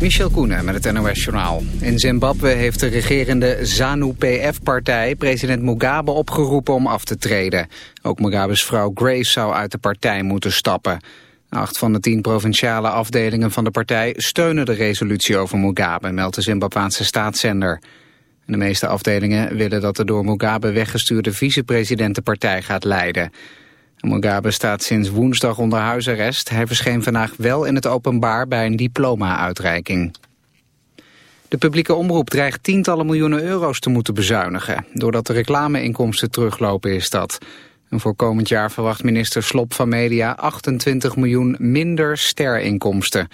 Michel Koenen met het NOS-journaal. In Zimbabwe heeft de regerende ZANU-PF-partij president Mugabe opgeroepen om af te treden. Ook Mugabe's vrouw Grace zou uit de partij moeten stappen. Acht van de tien provinciale afdelingen van de partij steunen de resolutie over Mugabe, meldt de Zimbabwaanse staatszender. De meeste afdelingen willen dat de door Mugabe weggestuurde vicepresident de partij gaat leiden. Mugabe staat sinds woensdag onder huisarrest. Hij verscheen vandaag wel in het openbaar bij een diploma-uitreiking. De publieke omroep dreigt tientallen miljoenen euro's te moeten bezuinigen. Doordat de reclameinkomsten teruglopen is dat. En voor komend jaar verwacht minister Slop van Media 28 miljoen minder sterinkomsten.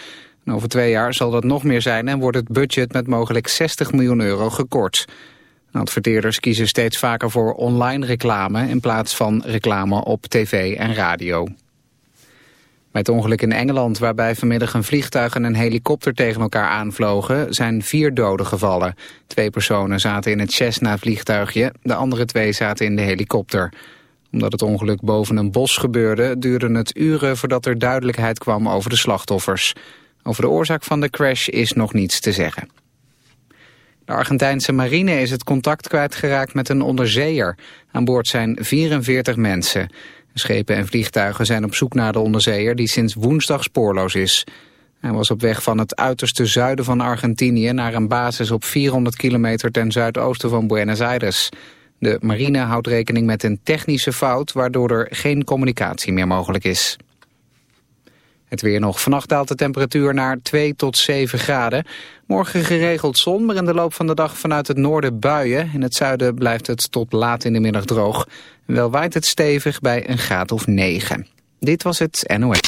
over twee jaar zal dat nog meer zijn en wordt het budget met mogelijk 60 miljoen euro gekort. Adverteerders kiezen steeds vaker voor online reclame in plaats van reclame op tv en radio. Het ongeluk in Engeland, waarbij vanmiddag een vliegtuig en een helikopter tegen elkaar aanvlogen, zijn vier doden gevallen. Twee personen zaten in het Cessna-vliegtuigje, de andere twee zaten in de helikopter. Omdat het ongeluk boven een bos gebeurde, duurde het uren voordat er duidelijkheid kwam over de slachtoffers. Over de oorzaak van de crash is nog niets te zeggen. De Argentijnse marine is het contact kwijtgeraakt met een onderzeeër. Aan boord zijn 44 mensen. Schepen en vliegtuigen zijn op zoek naar de onderzeeër die sinds woensdag spoorloos is. Hij was op weg van het uiterste zuiden van Argentinië naar een basis op 400 kilometer ten zuidoosten van Buenos Aires. De marine houdt rekening met een technische fout waardoor er geen communicatie meer mogelijk is. Het weer nog. Vannacht daalt de temperatuur naar 2 tot 7 graden. Morgen geregeld zon, maar in de loop van de dag vanuit het noorden buien. In het zuiden blijft het tot laat in de middag droog. Wel waait het stevig bij een graad of 9. Dit was het NOS.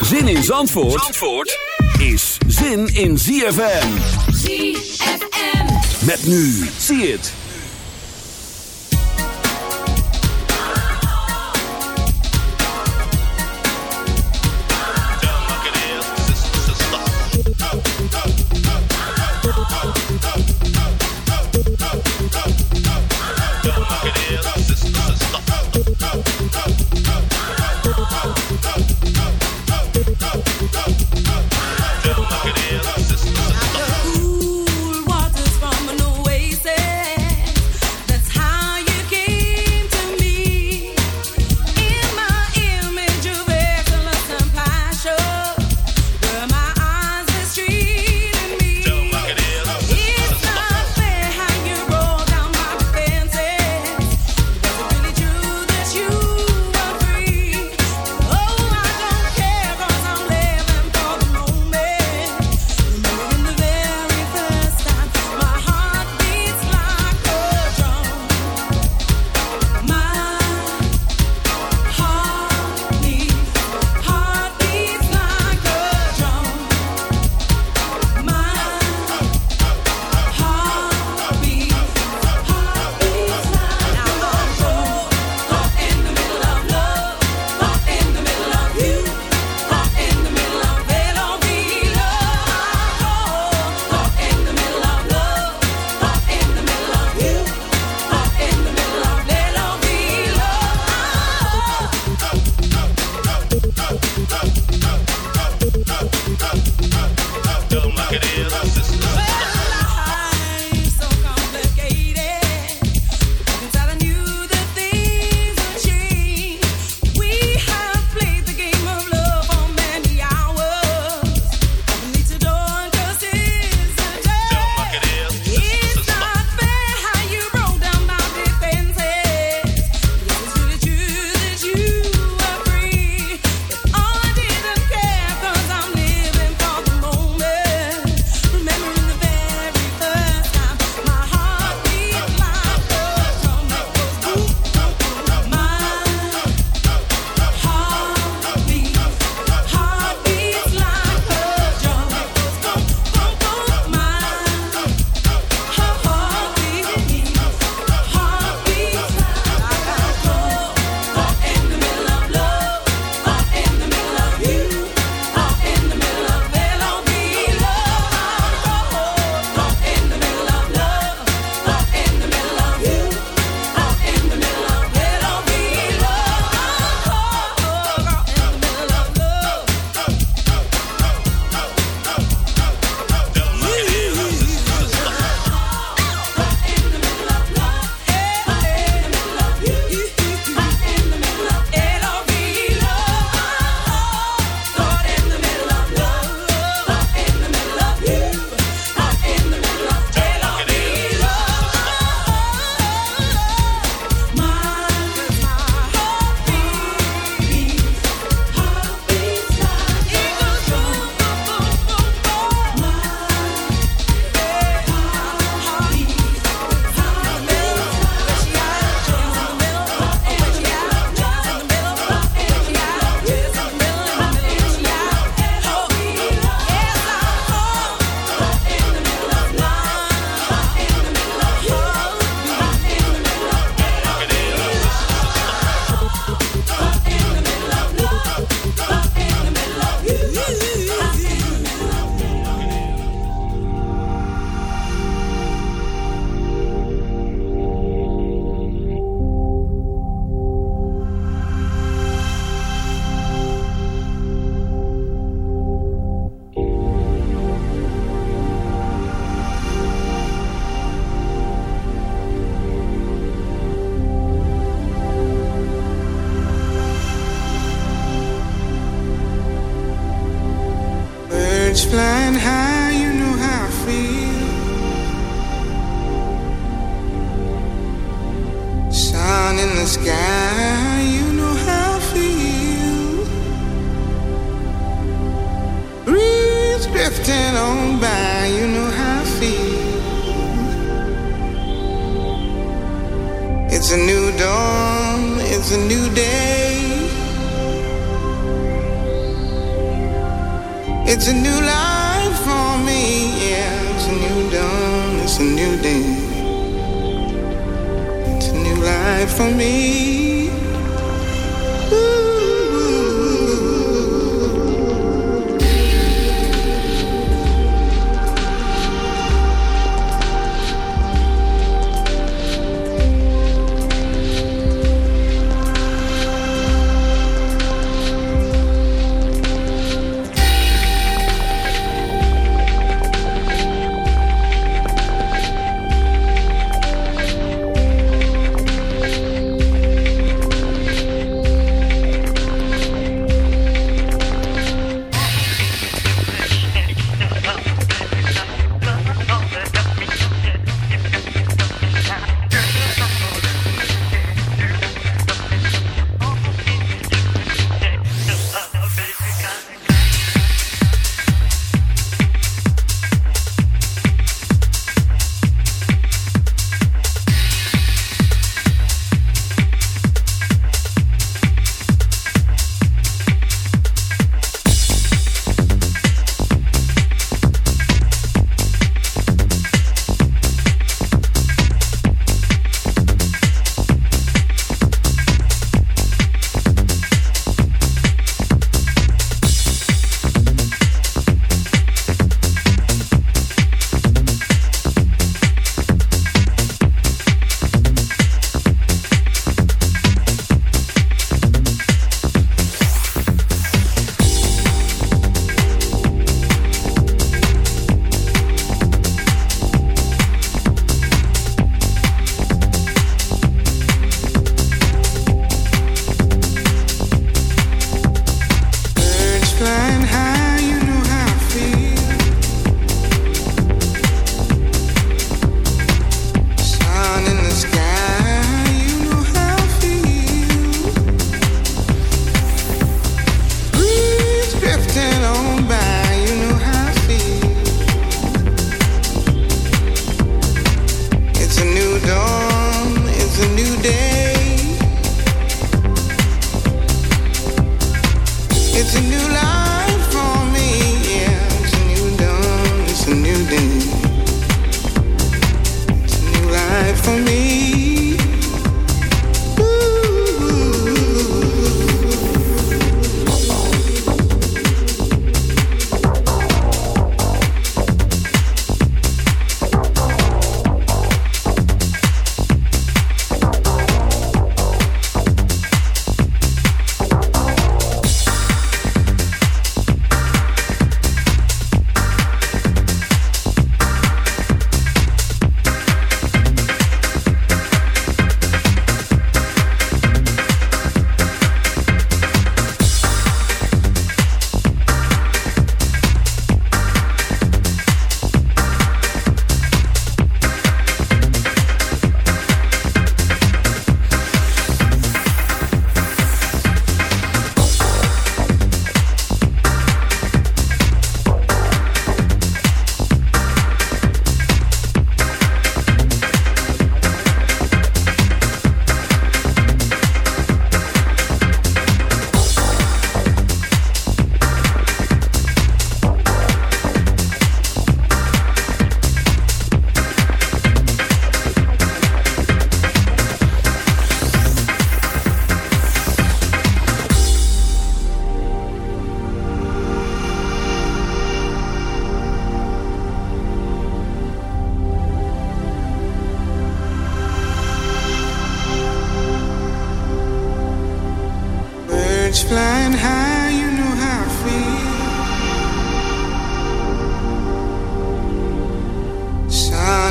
Zin in Zandvoort, Zandvoort is zin in ZFM. ZFM. Met nu, zie het.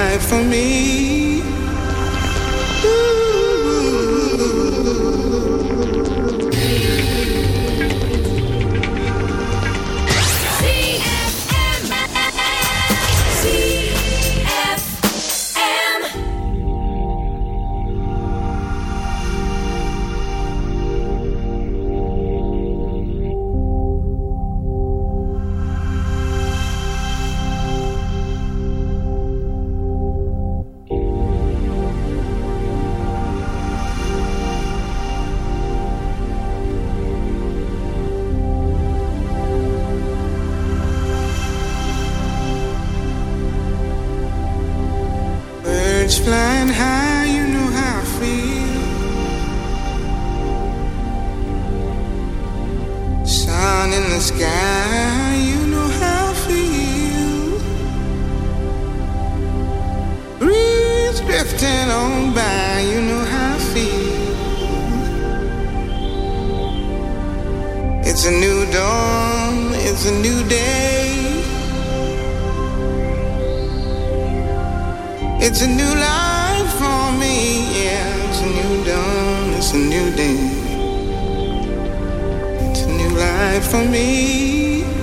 For me. It's a new life for me.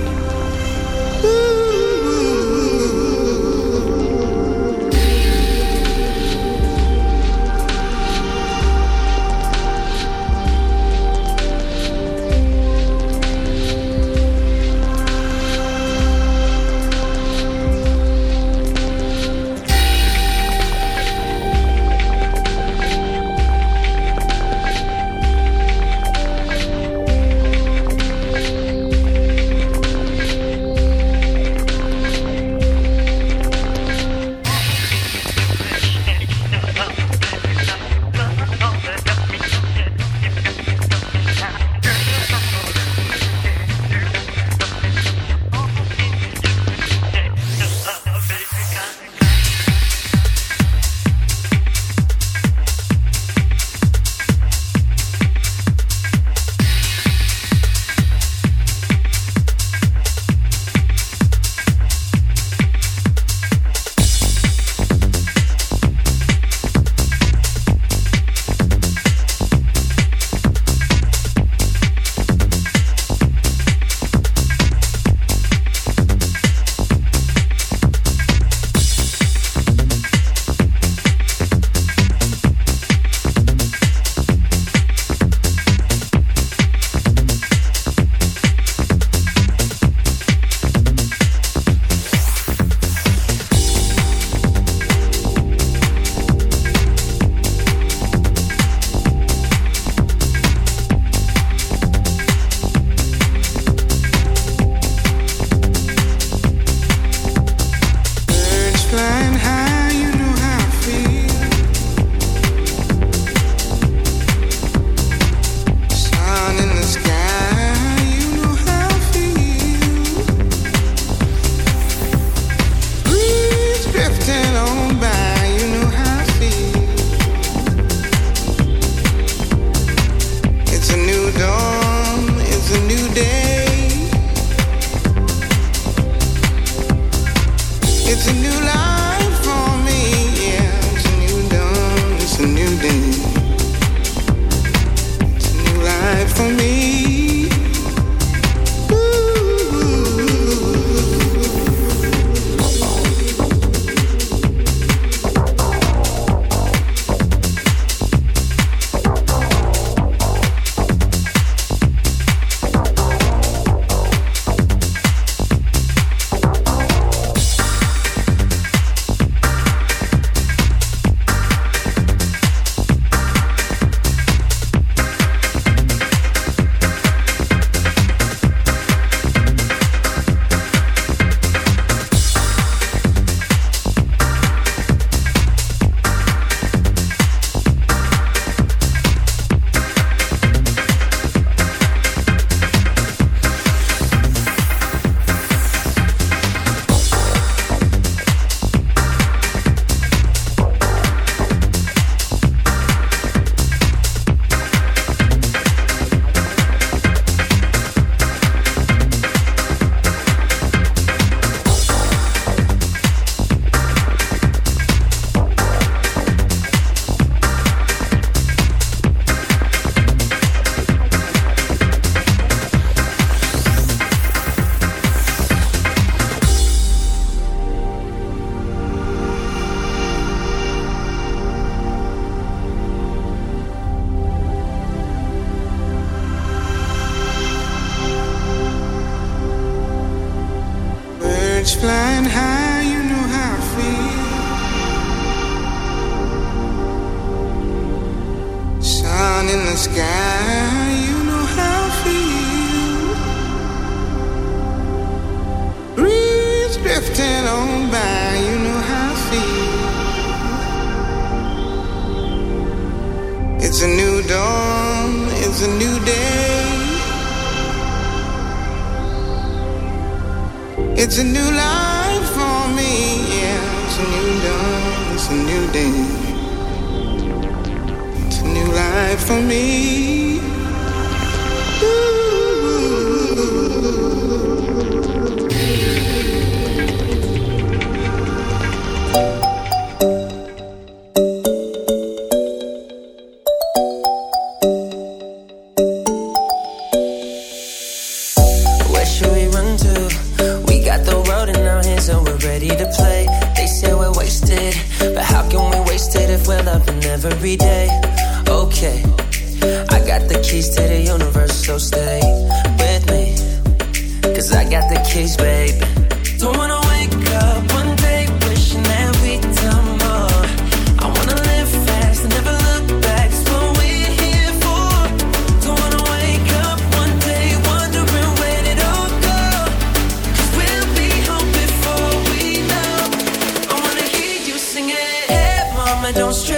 I don't stress.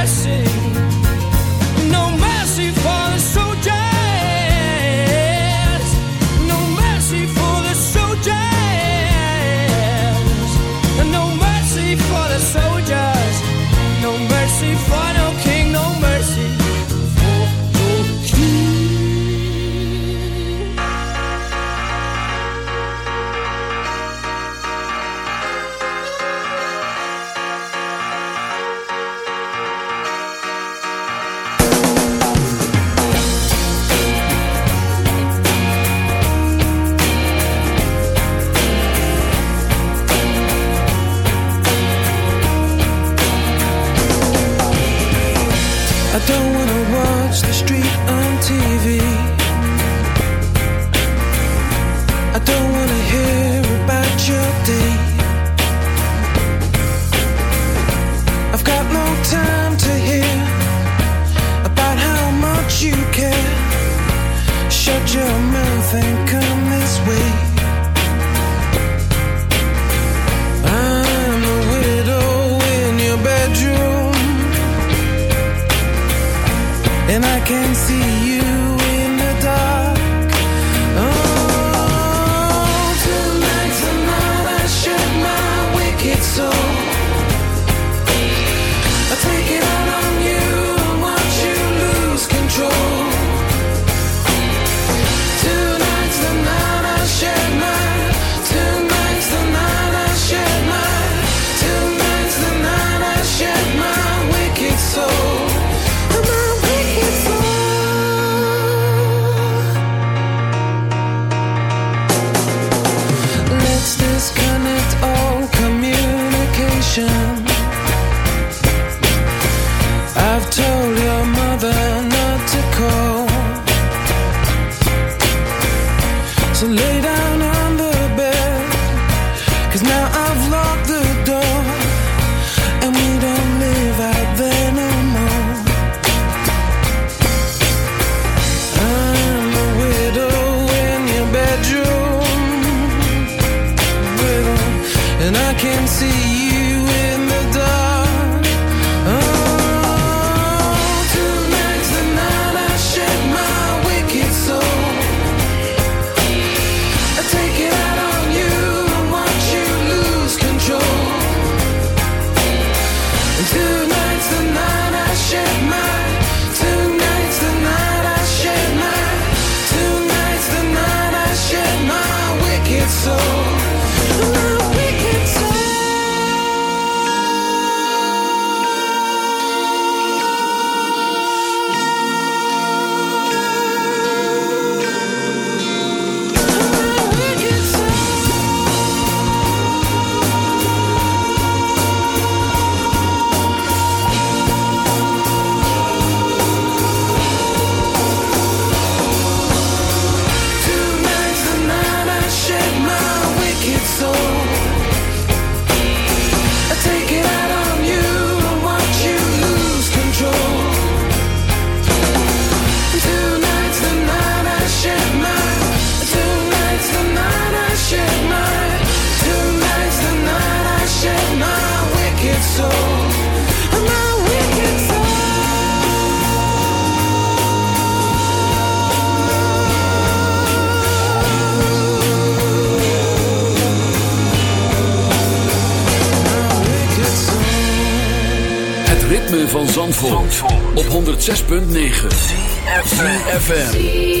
106.9 FM.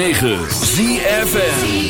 106.9 ZFN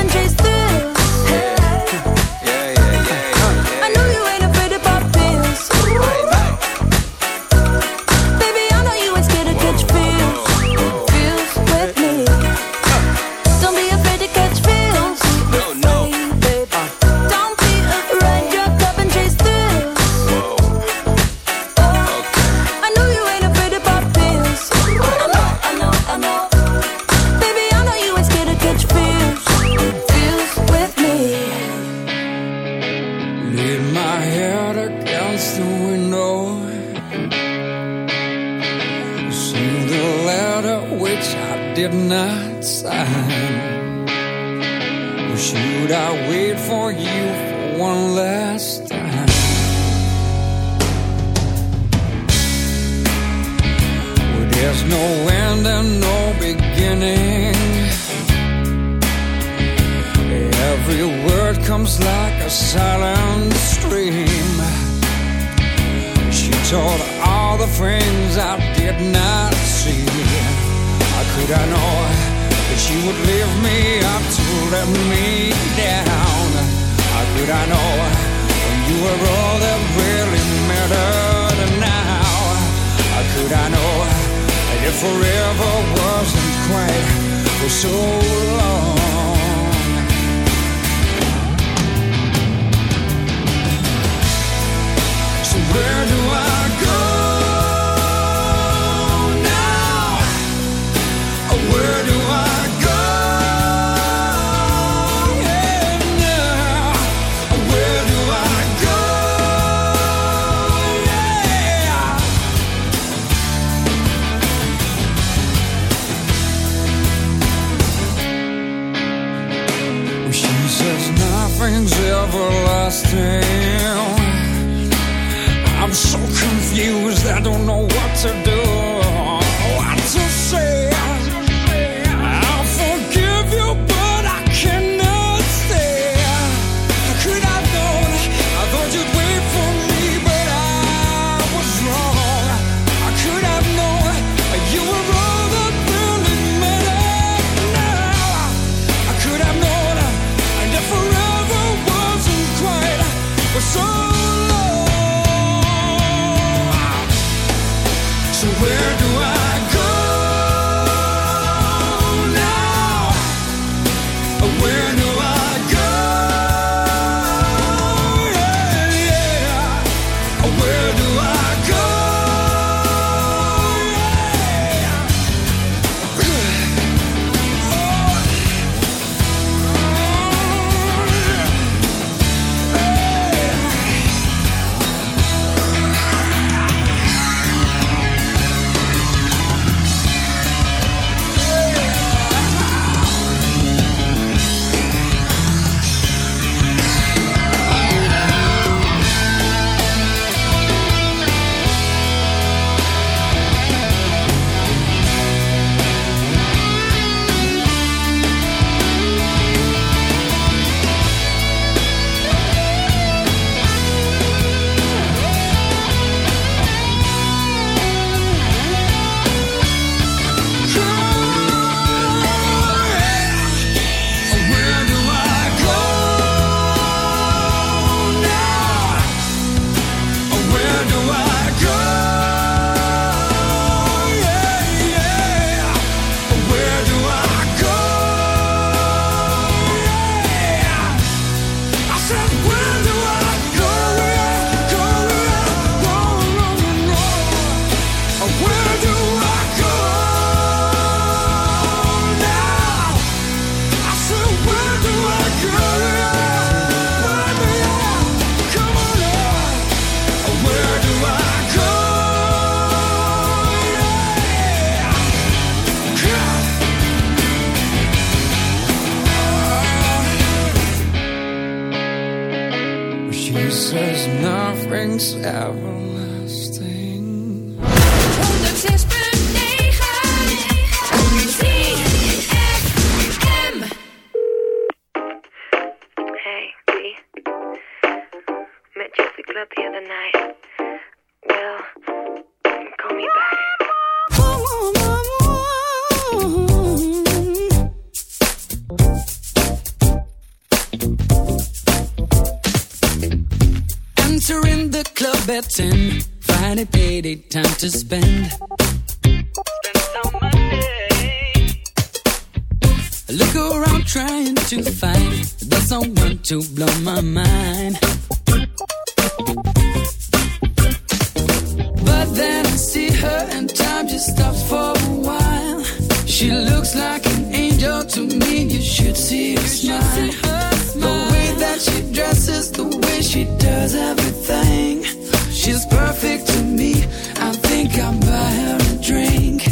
chase should see her smile. The way that she dresses, the way she does everything. She's perfect to me. I think I'll buy her a drink.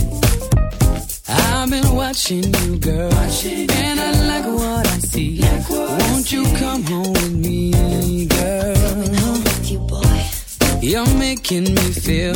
I've been watching you, girl, watching and you, girl. I like what I see. Like what Won't I you see. come home with me, girl? Coming home with you, boy. You're making me feel.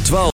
12.